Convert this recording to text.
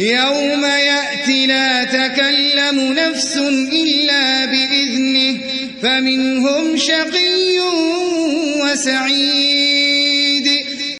يوم يأتي لا تكلم نفس إلا بإذنه فمنهم شقي وسعيد.